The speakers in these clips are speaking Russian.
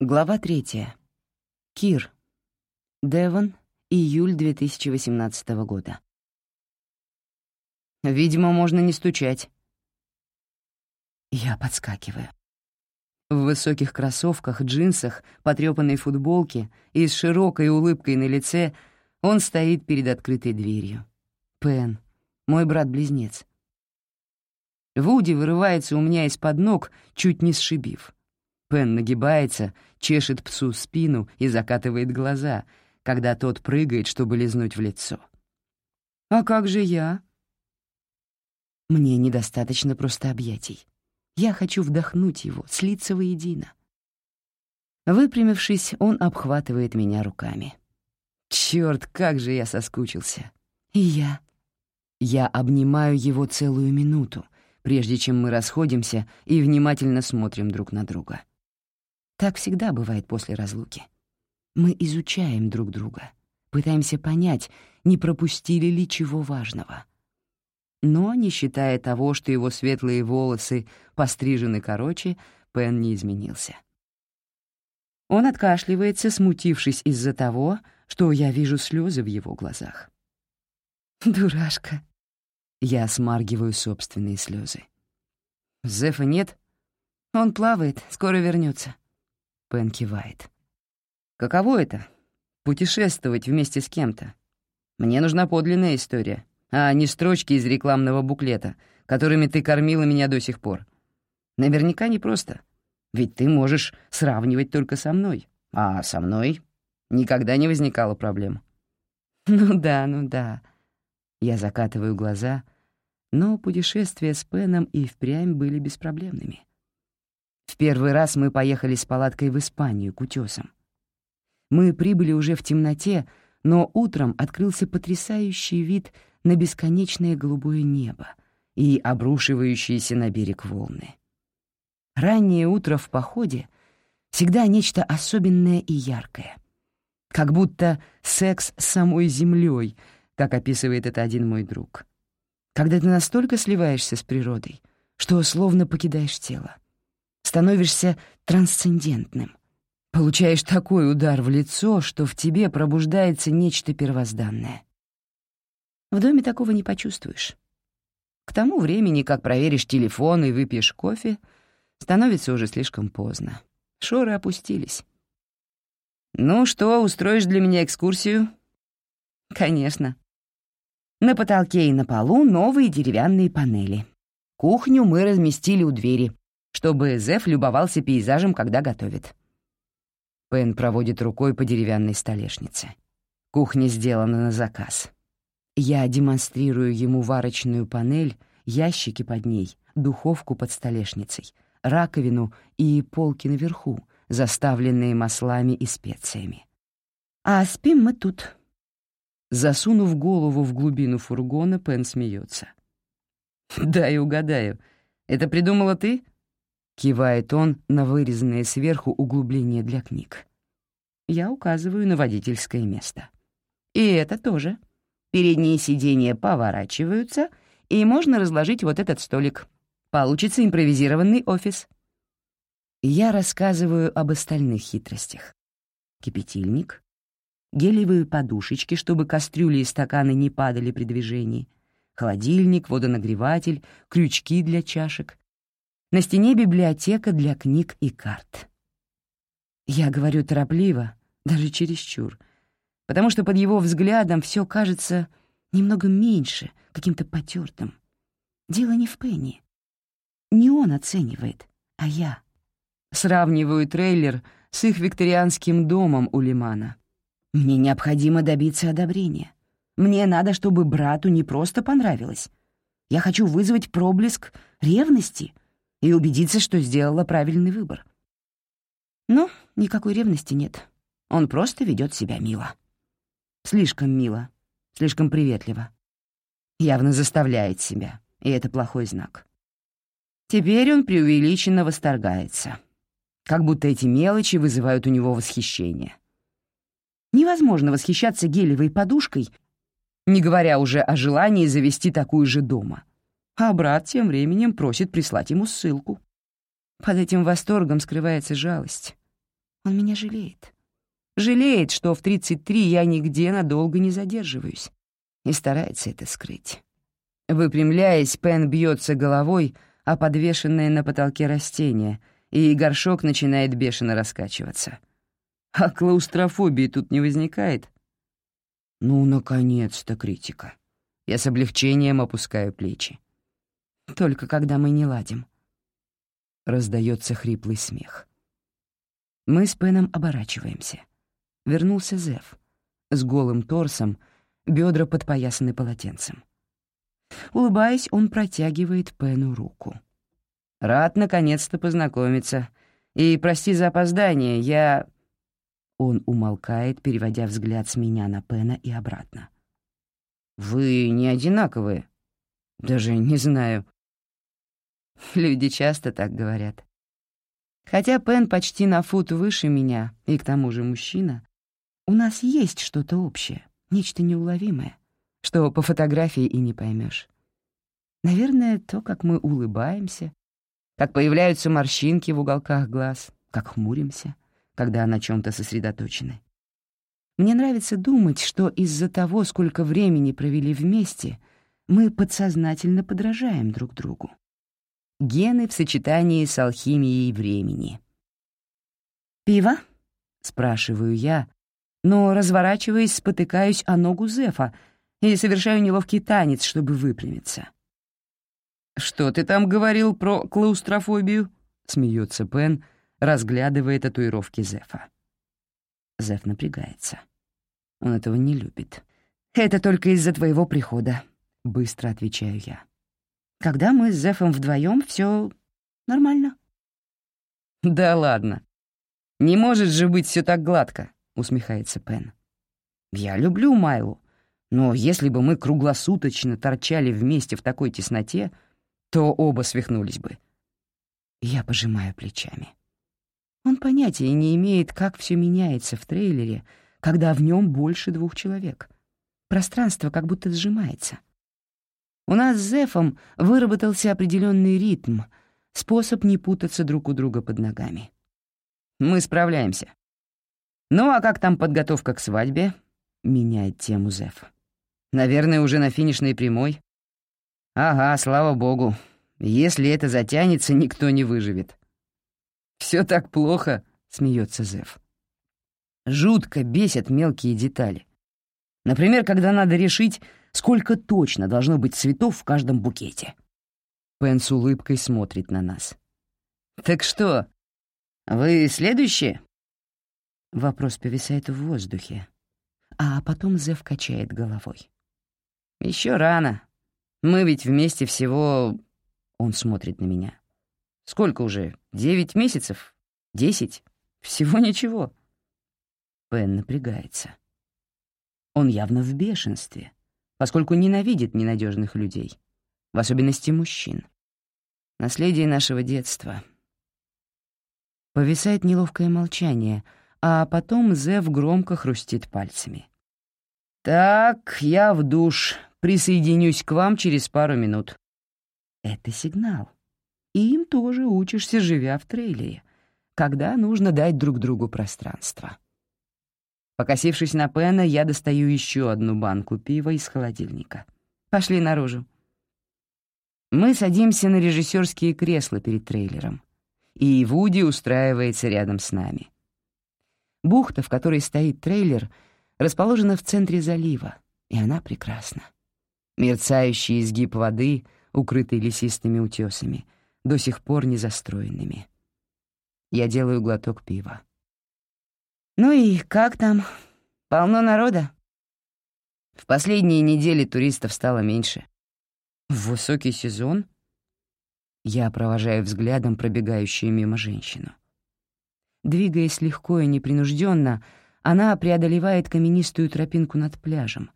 Глава третья. Кир. Девон, июль 2018 года. Видимо, можно не стучать. Я подскакиваю. В высоких кроссовках, джинсах, потрёпанной футболке и с широкой улыбкой на лице он стоит перед открытой дверью. Пен, мой брат-близнец. Вуди вырывается у меня из-под ног, чуть не сшибив. Пен нагибается, чешет псу спину и закатывает глаза, когда тот прыгает, чтобы лизнуть в лицо. «А как же я?» Мне недостаточно просто объятий. Я хочу вдохнуть его, слиться воедино. Выпрямившись, он обхватывает меня руками. Чёрт, как же я соскучился. И я. Я обнимаю его целую минуту, прежде чем мы расходимся и внимательно смотрим друг на друга. Так всегда бывает после разлуки. Мы изучаем друг друга, пытаемся понять, не пропустили ли чего важного. Но, не считая того, что его светлые волосы пострижены короче, Пен не изменился. Он откашливается, смутившись из-за того, что я вижу слезы в его глазах. «Дурашка!» Я смаргиваю собственные слезы. «Зефа нет?» «Он плавает, скоро вернется. Пен кивает. «Каково это — путешествовать вместе с кем-то? Мне нужна подлинная история, а не строчки из рекламного буклета, которыми ты кормила меня до сих пор. Наверняка непросто, ведь ты можешь сравнивать только со мной, а со мной никогда не возникало проблем». «Ну да, ну да». Я закатываю глаза, но путешествия с Пеном и впрямь были беспроблемными. В первый раз мы поехали с палаткой в Испанию к утесам. Мы прибыли уже в темноте, но утром открылся потрясающий вид на бесконечное голубое небо и обрушивающиеся на берег волны. Раннее утро в походе всегда нечто особенное и яркое. Как будто секс с самой землей, как описывает это один мой друг. Когда ты настолько сливаешься с природой, что словно покидаешь тело становишься трансцендентным. Получаешь такой удар в лицо, что в тебе пробуждается нечто первозданное. В доме такого не почувствуешь. К тому времени, как проверишь телефон и выпьешь кофе, становится уже слишком поздно. Шоры опустились. «Ну что, устроишь для меня экскурсию?» «Конечно». На потолке и на полу новые деревянные панели. Кухню мы разместили у двери, чтобы Зев любовался пейзажем, когда готовит. Пен проводит рукой по деревянной столешнице. Кухня сделана на заказ. Я демонстрирую ему варочную панель, ящики под ней, духовку под столешницей, раковину и полки наверху, заставленные маслами и специями. А спим мы тут. Засунув голову в глубину фургона, Пен смеется. «Дай угадаю. Это придумала ты?» — кивает он на вырезанное сверху углубление для книг. Я указываю на водительское место. И это тоже. Передние сиденья поворачиваются, и можно разложить вот этот столик. Получится импровизированный офис. Я рассказываю об остальных хитростях. Кипятильник, гелевые подушечки, чтобы кастрюли и стаканы не падали при движении, холодильник, водонагреватель, крючки для чашек, на стене библиотека для книг и карт. Я говорю торопливо, даже чересчур, потому что под его взглядом все кажется немного меньше, каким-то потертым. Дело не в Пенни. Не он оценивает, а я. Сравниваю трейлер с их викторианским домом у Лимана. Мне необходимо добиться одобрения. Мне надо, чтобы брату не просто понравилось. Я хочу вызвать проблеск ревности — и убедиться, что сделала правильный выбор. Но никакой ревности нет. Он просто ведет себя мило. Слишком мило, слишком приветливо. Явно заставляет себя, и это плохой знак. Теперь он преувеличенно восторгается. Как будто эти мелочи вызывают у него восхищение. Невозможно восхищаться гелевой подушкой, не говоря уже о желании завести такую же дома — а брат тем временем просит прислать ему ссылку. Под этим восторгом скрывается жалость. Он меня жалеет. Жалеет, что в 33 я нигде надолго не задерживаюсь, и старается это скрыть. Выпрямляясь, Пен бьется головой о подвешенное на потолке растение, и горшок начинает бешено раскачиваться. А клаустрофобии тут не возникает? Ну, наконец-то критика. Я с облегчением опускаю плечи. Только когда мы не ладим. Раздается хриплый смех. Мы с Пеном оборачиваемся. Вернулся Зев. С голым торсом, бедра подпоясаны полотенцем. Улыбаясь, он протягивает Пену руку. «Рад наконец-то познакомиться. И прости за опоздание, я...» Он умолкает, переводя взгляд с меня на Пена и обратно. «Вы не одинаковые. Даже не знаю». Люди часто так говорят. Хотя Пен почти на фут выше меня, и к тому же мужчина, у нас есть что-то общее, нечто неуловимое, что по фотографии и не поймешь. Наверное, то, как мы улыбаемся, как появляются морщинки в уголках глаз, как хмуримся — когда на чем то сосредоточены. Мне нравится думать, что из-за того, сколько времени провели вместе, мы подсознательно подражаем друг другу. Гены в сочетании с алхимией времени. «Пиво?» — спрашиваю я, но, разворачиваясь, спотыкаюсь о ногу Зефа и совершаю неловкий танец, чтобы выпрямиться. «Что ты там говорил про клаустрофобию?» — смеется Пен, разглядывая татуировки Зефа. Зеф напрягается. Он этого не любит. «Это только из-за твоего прихода», — быстро отвечаю я. «Когда мы с Зефом вдвоем, все нормально». «Да ладно. Не может же быть все так гладко», — усмехается Пен. «Я люблю Майлу, но если бы мы круглосуточно торчали вместе в такой тесноте, то оба свихнулись бы». Я пожимаю плечами. Он понятия не имеет, как все меняется в трейлере, когда в нем больше двух человек. Пространство как будто сжимается. У нас с Зефом выработался определенный ритм, способ не путаться друг у друга под ногами. Мы справляемся. «Ну а как там подготовка к свадьбе?» — меняет тему Зеф. «Наверное, уже на финишной прямой?» «Ага, слава богу. Если это затянется, никто не выживет». Все так плохо», — смеется Зев. «Жутко бесят мелкие детали. Например, когда надо решить, сколько точно должно быть цветов в каждом букете». Пен с улыбкой смотрит на нас. «Так что, вы следующие?» Вопрос повисает в воздухе, а потом Зев качает головой. Еще рано. Мы ведь вместе всего...» Он смотрит на меня. Сколько уже? Девять месяцев? Десять? Всего ничего. Пен напрягается. Он явно в бешенстве, поскольку ненавидит ненадежных людей, в особенности мужчин. Наследие нашего детства. Повисает неловкое молчание, а потом Зев громко хрустит пальцами. «Так, я в душ. Присоединюсь к вам через пару минут». Это сигнал и им тоже учишься, живя в трейлере, когда нужно дать друг другу пространство. Покосившись на Пена, я достаю еще одну банку пива из холодильника. Пошли наружу. Мы садимся на режиссерские кресла перед трейлером, и Вуди устраивается рядом с нами. Бухта, в которой стоит трейлер, расположена в центре залива, и она прекрасна. Мерцающий изгиб воды, укрытый лесистыми утесами, до сих пор не застроенными. Я делаю глоток пива. «Ну и как там? Полно народа?» В последние недели туристов стало меньше. В высокий сезон? Я провожаю взглядом пробегающую мимо женщину. Двигаясь легко и непринужденно, она преодолевает каменистую тропинку над пляжем,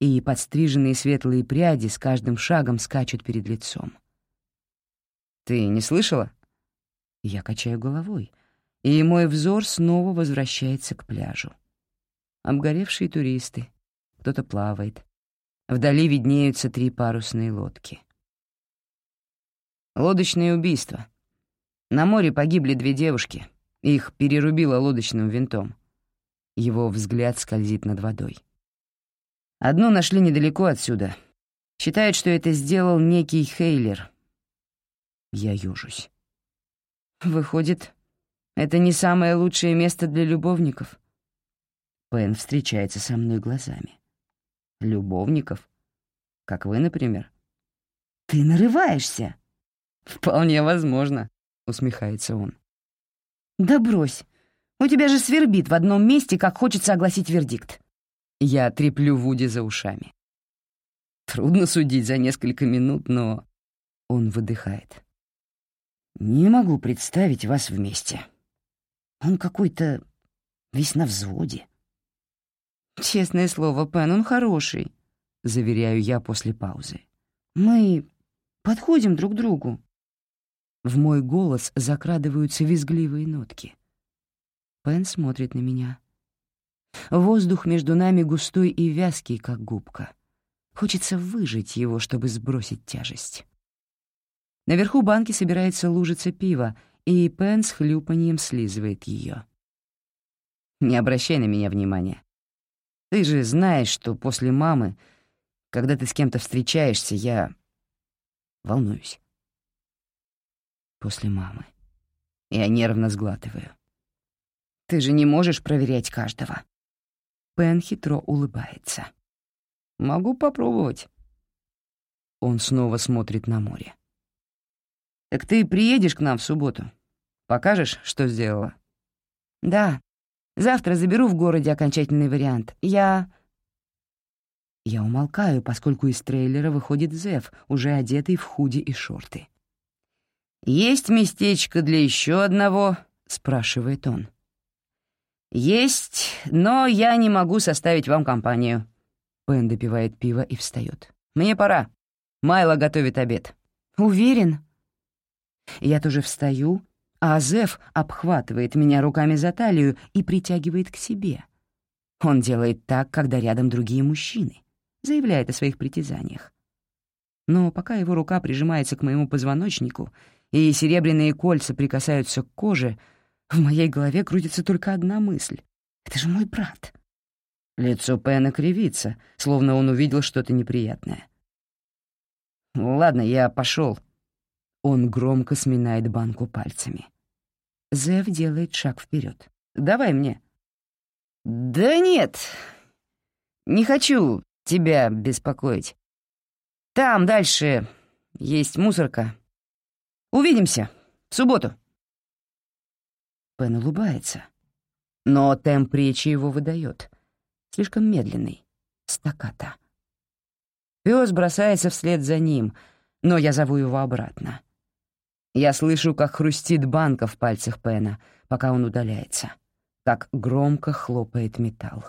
и подстриженные светлые пряди с каждым шагом скачут перед лицом. Ты не слышала?» Я качаю головой, и мой взор снова возвращается к пляжу. Обгоревшие туристы, кто-то плавает. Вдали виднеются три парусные лодки. Лодочное убийство. На море погибли две девушки. Их перерубило лодочным винтом. Его взгляд скользит над водой. Одну нашли недалеко отсюда. Считают, что это сделал некий Хейлер. Я южусь. Выходит, это не самое лучшее место для любовников. Пен встречается со мной глазами. Любовников? Как вы, например? Ты нарываешься. Вполне возможно, усмехается он. Да брось. У тебя же свербит в одном месте, как хочется огласить вердикт. Я треплю Вуди за ушами. Трудно судить за несколько минут, но... Он выдыхает. Не могу представить вас вместе. Он какой-то весь на взводе. Честное слово, Пен, он хороший, заверяю я после паузы. Мы подходим друг к другу. В мой голос закрадываются визгливые нотки. Пен смотрит на меня. Воздух между нами густой и вязкий, как губка. Хочется выжать его, чтобы сбросить тяжесть. Наверху банки собирается лужица пива, и Пен с хлюпаньем слизывает ее. «Не обращай на меня внимания. Ты же знаешь, что после мамы, когда ты с кем-то встречаешься, я волнуюсь. После мамы. Я нервно сглатываю. Ты же не можешь проверять каждого. Пен хитро улыбается. Могу попробовать. Он снова смотрит на море. Так ты приедешь к нам в субботу? Покажешь, что сделала? Да. Завтра заберу в городе окончательный вариант. Я... Я умолкаю, поскольку из трейлера выходит Зев, уже одетый в худи и шорты. «Есть местечко для еще одного?» — спрашивает он. «Есть, но я не могу составить вам компанию». Пен допивает пиво и встает. «Мне пора. Майло готовит обед». «Уверен?» Я тоже встаю, а Азеф обхватывает меня руками за талию и притягивает к себе. Он делает так, когда рядом другие мужчины, заявляет о своих притязаниях. Но пока его рука прижимается к моему позвоночнику и серебряные кольца прикасаются к коже — в моей голове крутится только одна мысль. Это же мой брат. Лицо Пэна кривится, словно он увидел что-то неприятное. «Ладно, я пошел. Он громко сминает банку пальцами. Зев делает шаг вперед. «Давай мне». «Да нет, не хочу тебя беспокоить. Там дальше есть мусорка. Увидимся в субботу». Пен улыбается. Но темп речи его выдает. Слишком медленный. Стаката. Пёс бросается вслед за ним, но я зову его обратно. Я слышу, как хрустит банка в пальцах Пена, пока он удаляется, как громко хлопает металл.